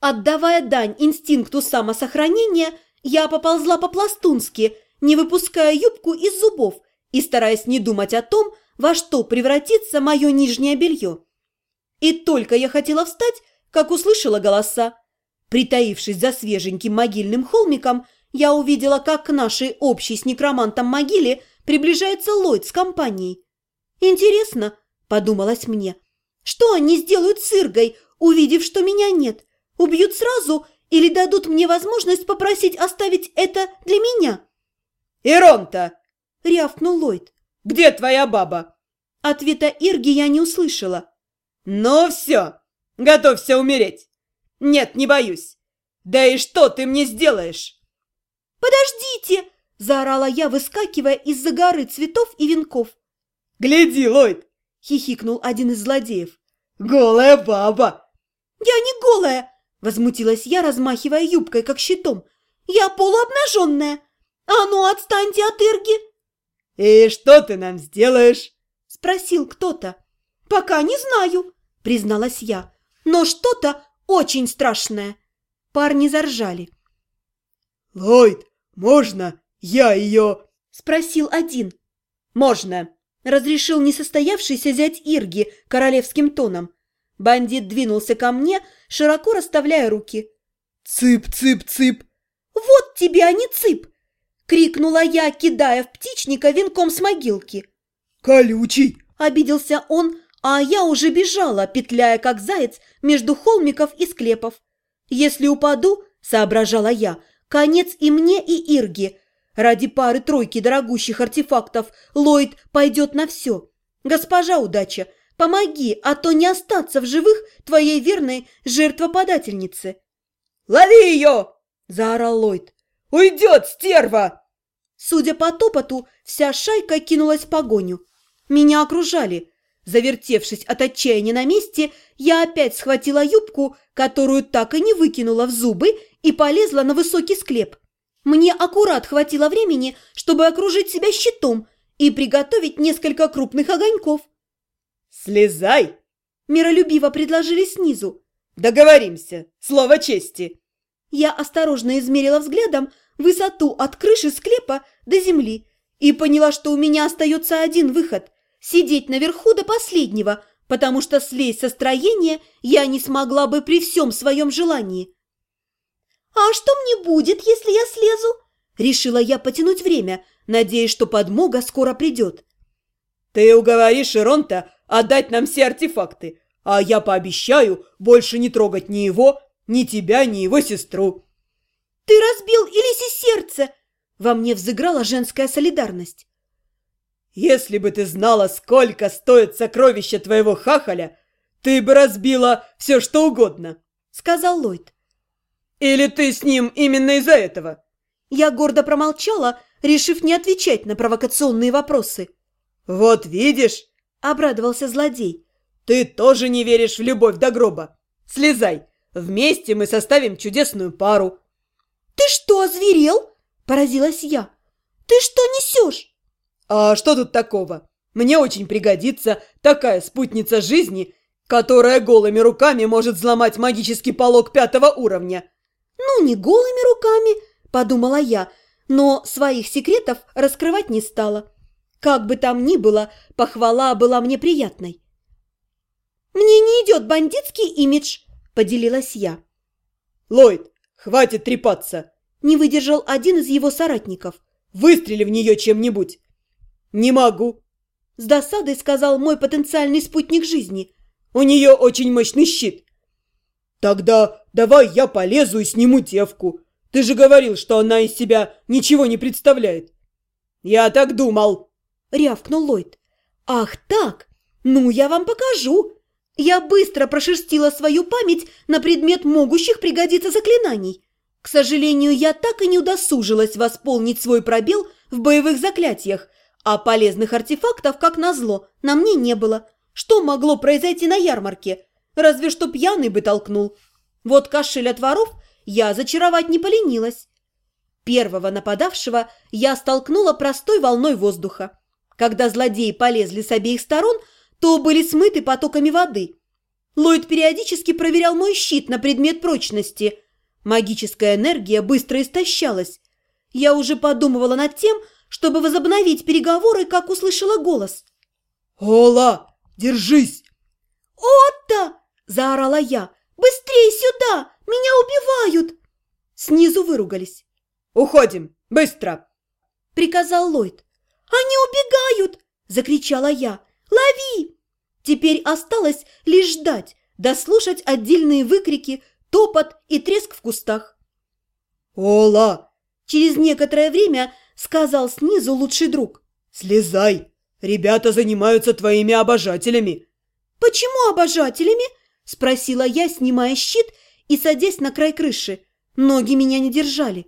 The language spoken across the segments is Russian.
Отдавая дань инстинкту самосохранения, я поползла по-пластунски, не выпуская юбку из зубов и стараясь не думать о том, во что превратится мое нижнее белье. И только я хотела встать, как услышала голоса. Притаившись за свеженьким могильным холмиком, я увидела, как к нашей общей с некромантом могиле приближается Ллойд с компанией. «Интересно», – подумалось мне, – «что они сделают с Иргой, увидев, что меня нет? Убьют сразу или дадут мне возможность попросить оставить это для меня?» «Иронта!» – рявкнул Ллойд. «Где твоя баба?» Ответа Ирги я не услышала. «Ну все, готовься умереть!» «Нет, не боюсь. Да и что ты мне сделаешь?» «Подождите!» – заорала я, выскакивая из-за горы цветов и венков. «Гляди, Ллойд!» – хихикнул один из злодеев. «Голая баба!» «Я не голая!» – возмутилась я, размахивая юбкой, как щитом. «Я полуобнаженная! А ну, отстаньте от Ирги!» «И что ты нам сделаешь?» – спросил кто-то. «Пока не знаю», – призналась я. «Но что-то очень страшное!» Парни заржали. «Ллойд, можно я ее?» – спросил один. «Можно!» – разрешил несостоявшийся зять Ирги королевским тоном. Бандит двинулся ко мне, широко расставляя руки. «Цып-цып-цып!» «Вот тебе, а не цып!» – крикнула я, кидая в птичника венком с могилки. «Колючий!» – обиделся он, а я уже бежала, петляя как заяц между холмиков и склепов. «Если упаду, – соображала я, – конец и мне, и Ирге. Ради пары-тройки дорогущих артефактов Ллойд пойдет на все. Госпожа удача, помоги, а то не остаться в живых твоей верной жертвоподательнице». «Лови ее!» – заорал Ллойд. «Уйдет, стерва!» Судя по топоту, вся шайка кинулась в погоню. Меня окружали – Завертевшись от отчаяния на месте, я опять схватила юбку, которую так и не выкинула в зубы, и полезла на высокий склеп. Мне аккурат хватило времени, чтобы окружить себя щитом и приготовить несколько крупных огоньков. «Слезай!» – миролюбиво предложили снизу. «Договоримся! Слово чести!» Я осторожно измерила взглядом высоту от крыши склепа до земли и поняла, что у меня остается один выход – сидеть наверху до последнего, потому что слезть со строения я не смогла бы при всем своем желании. «А что мне будет, если я слезу?» Решила я потянуть время, надеясь, что подмога скоро придет. «Ты уговоришь Иронта отдать нам все артефакты, а я пообещаю больше не трогать ни его, ни тебя, ни его сестру». «Ты разбил Элисе сердце!» Во мне взыграла женская солидарность. Если бы ты знала, сколько стоит сокровище твоего хахаля, ты бы разбила все, что угодно», — сказал Ллойд. «Или ты с ним именно из-за этого?» Я гордо промолчала, решив не отвечать на провокационные вопросы. «Вот видишь», — обрадовался злодей, — «ты тоже не веришь в любовь до гроба. Слезай, вместе мы составим чудесную пару». «Ты что, озверел?» – поразилась я. «Ты что несешь?» «А что тут такого? Мне очень пригодится такая спутница жизни, которая голыми руками может взломать магический полог пятого уровня». «Ну, не голыми руками», – подумала я, но своих секретов раскрывать не стала. Как бы там ни было, похвала была мне приятной. «Мне не идет бандитский имидж», – поделилась я. «Ллойд, хватит трепаться!» – не выдержал один из его соратников. «Выстрели в нее чем-нибудь!» «Не могу», – с досадой сказал мой потенциальный спутник жизни. «У нее очень мощный щит». «Тогда давай я полезу и сниму девку. Ты же говорил, что она из себя ничего не представляет». «Я так думал», – рявкнул Ллойд. «Ах так? Ну, я вам покажу». Я быстро прошерстила свою память на предмет могущих пригодиться заклинаний. К сожалению, я так и не удосужилась восполнить свой пробел в боевых заклятиях, а полезных артефактов, как назло, на мне не было. Что могло произойти на ярмарке? Разве что пьяный бы толкнул. Вот кошель от воров я зачаровать не поленилась. Первого нападавшего я столкнула простой волной воздуха. Когда злодеи полезли с обеих сторон, то были смыты потоками воды. Ллойд периодически проверял мой щит на предмет прочности. Магическая энергия быстро истощалась. Я уже подумывала над тем, чтобы возобновить переговоры, как услышала голос. «Ола, держись!» «Отто!» – заорала я. «Быстрее сюда! Меня убивают!» Снизу выругались. «Уходим! Быстро!» – приказал Ллойд. «Они убегают!» – закричала я. «Лови!» Теперь осталось лишь ждать, дослушать отдельные выкрики, топот и треск в кустах. «Ола!» – через некоторое время сказал снизу лучший друг. «Слезай! Ребята занимаются твоими обожателями!» «Почему обожателями?» – спросила я, снимая щит и садясь на край крыши. Ноги меня не держали.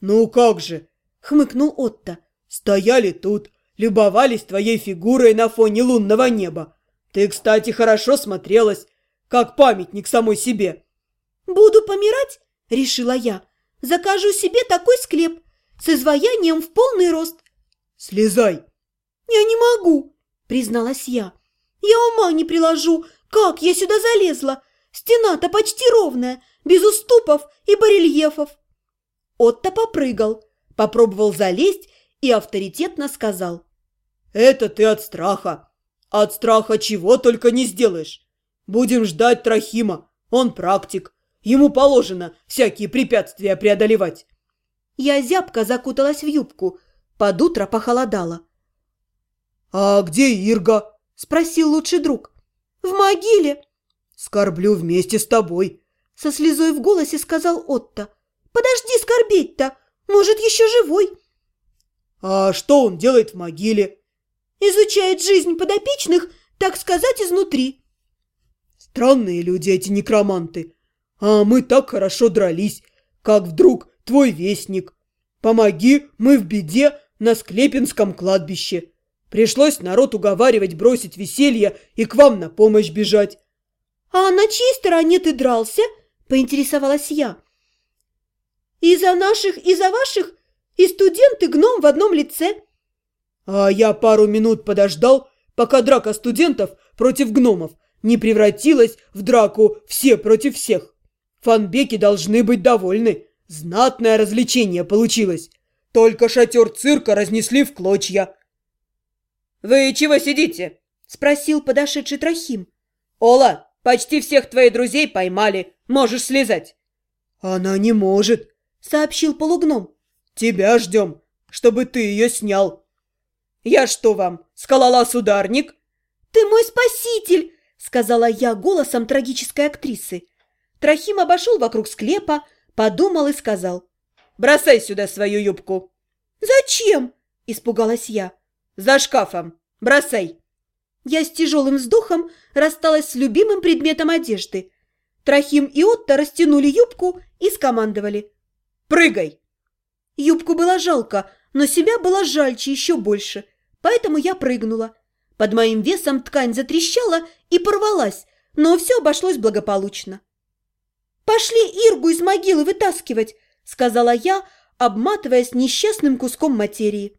«Ну как же!» – хмыкнул Отто. «Стояли тут, любовались твоей фигурой на фоне лунного неба. Ты, кстати, хорошо смотрелась, как памятник самой себе». «Буду помирать?» – решила я. «Закажу себе такой склеп с изваянием в полный рост». «Слезай!» «Я не могу!» – призналась я. «Я ума не приложу, как я сюда залезла! Стена-то почти ровная, без уступов и барельефов!» Отто попрыгал, попробовал залезть и авторитетно сказал. «Это ты от страха. От страха чего только не сделаешь. Будем ждать Трахима, он практик. Ему положено всякие препятствия преодолевать». Я зябко закуталась в юбку. Под утро похолодало. «А где Ирга?» – спросил лучший друг. «В могиле». «Скорблю вместе с тобой», – со слезой в голосе сказал Отто. «Подожди скорбеть-то, может, еще живой». «А что он делает в могиле?» «Изучает жизнь подопечных, так сказать, изнутри». «Странные люди эти некроманты. А мы так хорошо дрались, как вдруг твой вестник. Помоги, мы в беде на Склепинском кладбище. Пришлось народ уговаривать бросить веселье и к вам на помощь бежать». «А на чьей стороне ты дрался?» – поинтересовалась я. «И за наших, и за ваших, и студент, и гном в одном лице». А я пару минут подождал, пока драка студентов против гномов не превратилась в драку все против всех. Фанбеки должны быть довольны. Знатное развлечение получилось. Только шатер цирка разнесли в клочья. «Вы чего сидите?» – спросил подошедший Трохим. «Ола, почти всех твоих друзей поймали. Можешь слезать». «Она не может», – сообщил полугном. «Тебя ждем, чтобы ты ее снял». «Я что вам, скалолаз-ударник?» «Ты мой спаситель!» – сказала я голосом трагической актрисы. Трохим обошел вокруг склепа, подумал и сказал. «Бросай сюда свою юбку». «Зачем?» – испугалась я. «За шкафом. Бросай». Я с тяжелым вздохом рассталась с любимым предметом одежды. Трохим и Отто растянули юбку и скомандовали. «Прыгай!» Юбку было жалко, но себя было жальче еще больше, поэтому я прыгнула. Под моим весом ткань затрещала и порвалась, но все обошлось благополучно. «Пошли Иргу из могилы вытаскивать!» – сказала я, обматываясь несчастным куском материи.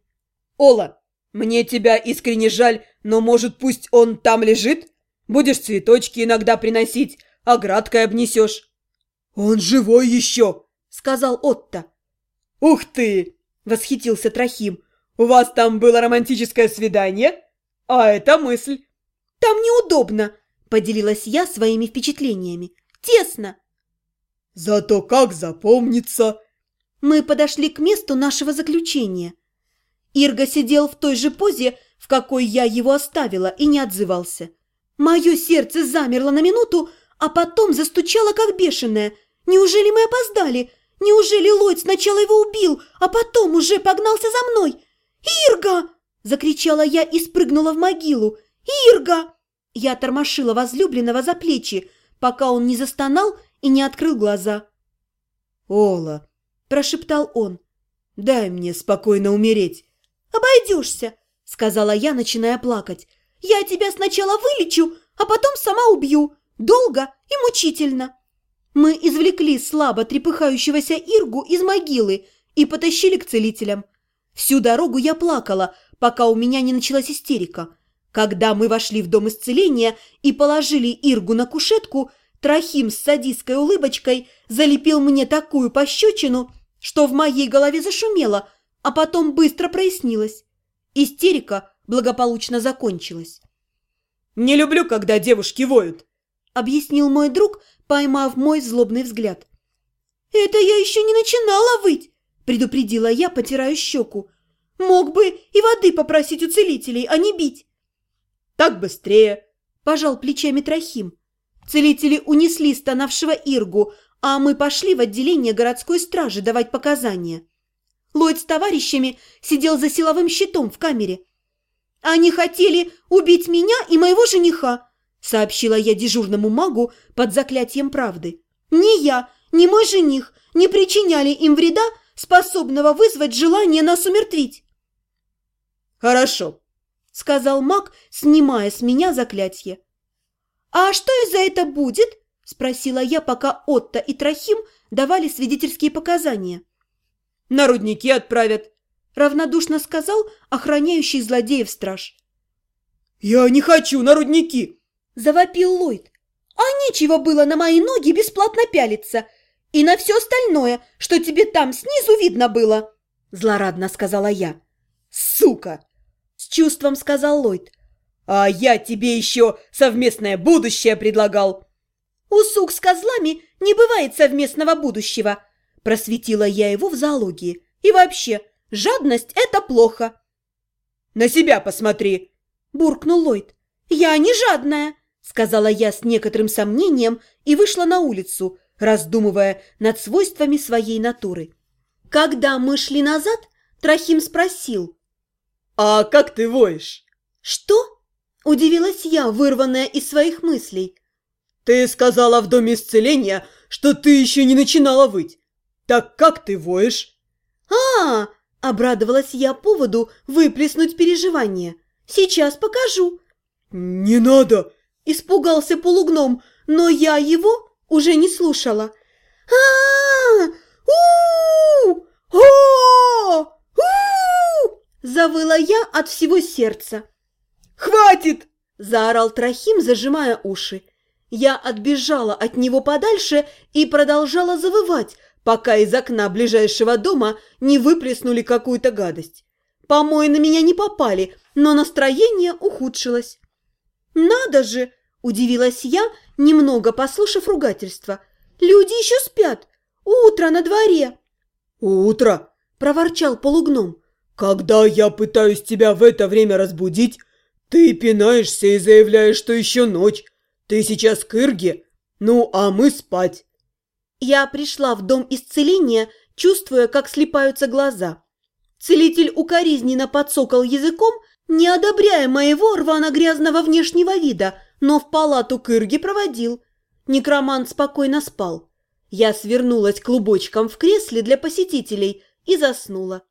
«Ола, мне тебя искренне жаль, но, может, пусть он там лежит? Будешь цветочки иногда приносить, оградкой обнесешь». «Он живой еще!» – сказал Отто. «Ух ты!» – восхитился Трохим. «У вас там было романтическое свидание? А это мысль!» «Там неудобно!» – поделилась я своими впечатлениями. «Тесно!» «Зато как запомнится!» Мы подошли к месту нашего заключения. Ирга сидел в той же позе, в какой я его оставила, и не отзывался. Мое сердце замерло на минуту, а потом застучало, как бешеное. Неужели мы опоздали? Неужели Ллойд сначала его убил, а потом уже погнался за мной? «Ирга!» – закричала я и спрыгнула в могилу. «Ирга!» Я тормошила возлюбленного за плечи, пока он не застонал и не открыл глаза. «Ола!» – прошептал он. «Дай мне спокойно умереть!» «Обойдешься!» – сказала я, начиная плакать. «Я тебя сначала вылечу, а потом сама убью. Долго и мучительно!» Мы извлекли слабо трепыхающегося Иргу из могилы и потащили к целителям. Всю дорогу я плакала, пока у меня не началась истерика. Когда мы вошли в дом исцеления и положили Иргу на кушетку, Трохим с садистской улыбочкой залепил мне такую пощечину, что в моей голове зашумело, а потом быстро прояснилось. Истерика благополучно закончилась. «Не люблю, когда девушки воют», — объяснил мой друг, поймав мой злобный взгляд. «Это я еще не начинала выть», — предупредила я, потирая щеку. «Мог бы и воды попросить у целителей, а не бить». «Так быстрее», – пожал плечами Трохим. Целители унесли стонавшего Иргу, а мы пошли в отделение городской стражи давать показания. Ллойд с товарищами сидел за силовым щитом в камере. «Они хотели убить меня и моего жениха», – сообщила я дежурному магу под заклятием правды. «Ни я, ни мой жених не причиняли им вреда, способного вызвать желание нас умертвить». «Хорошо», – сказал маг, снимая с меня заклятие. «А что из за это будет?» – спросила я, пока Отто и Трохим давали свидетельские показания. «На рудники отправят», – равнодушно сказал охраняющий злодеев страж. «Я не хочу на рудники!» – завопил Ллойд. «А нечего было на мои ноги бесплатно пялиться и на все остальное, что тебе там снизу видно было!» – злорадно сказала я. «Сука!» С чувством сказал Ллойд. «А я тебе еще совместное будущее предлагал!» «У сук с козлами не бывает совместного будущего!» Просветила я его в зоологии. «И вообще, жадность – это плохо!» «На себя посмотри!» – буркнул Ллойд. «Я не жадная!» – сказала я с некоторым сомнением и вышла на улицу, раздумывая над свойствами своей натуры. Когда мы шли назад, Трохим спросил – «А как ты воешь?» «Что?» – удивилась я, вырванная из своих мыслей. «Ты сказала в Доме исцеления, что ты еще не начинала выть. Так как ты воешь?» «А, обрадовалась я поводу выплеснуть переживания. «Сейчас покажу». «Не надо!» – испугался полугном, но я его уже не слушала. «А-а-а! У-у-у! О-о-о! Завыла я от всего сердца. «Хватит!» – заорал Трохим, зажимая уши. Я отбежала от него подальше и продолжала завывать, пока из окна ближайшего дома не выплеснули какую-то гадость. Помои на меня не попали, но настроение ухудшилось. «Надо же!» – удивилась я, немного послушав ругательство. «Люди еще спят! Утро на дворе!» «Утро!» – проворчал полугном. «Когда я пытаюсь тебя в это время разбудить, ты пинаешься и заявляешь, что еще ночь. Ты сейчас к Ирге, ну а мы спать». Я пришла в дом исцеления, чувствуя, как слипаются глаза. Целитель укоризненно подсокал языком, не одобряя моего рвано-грязного внешнего вида, но в палату к Ирге проводил. Некромант спокойно спал. Я свернулась клубочком в кресле для посетителей и заснула.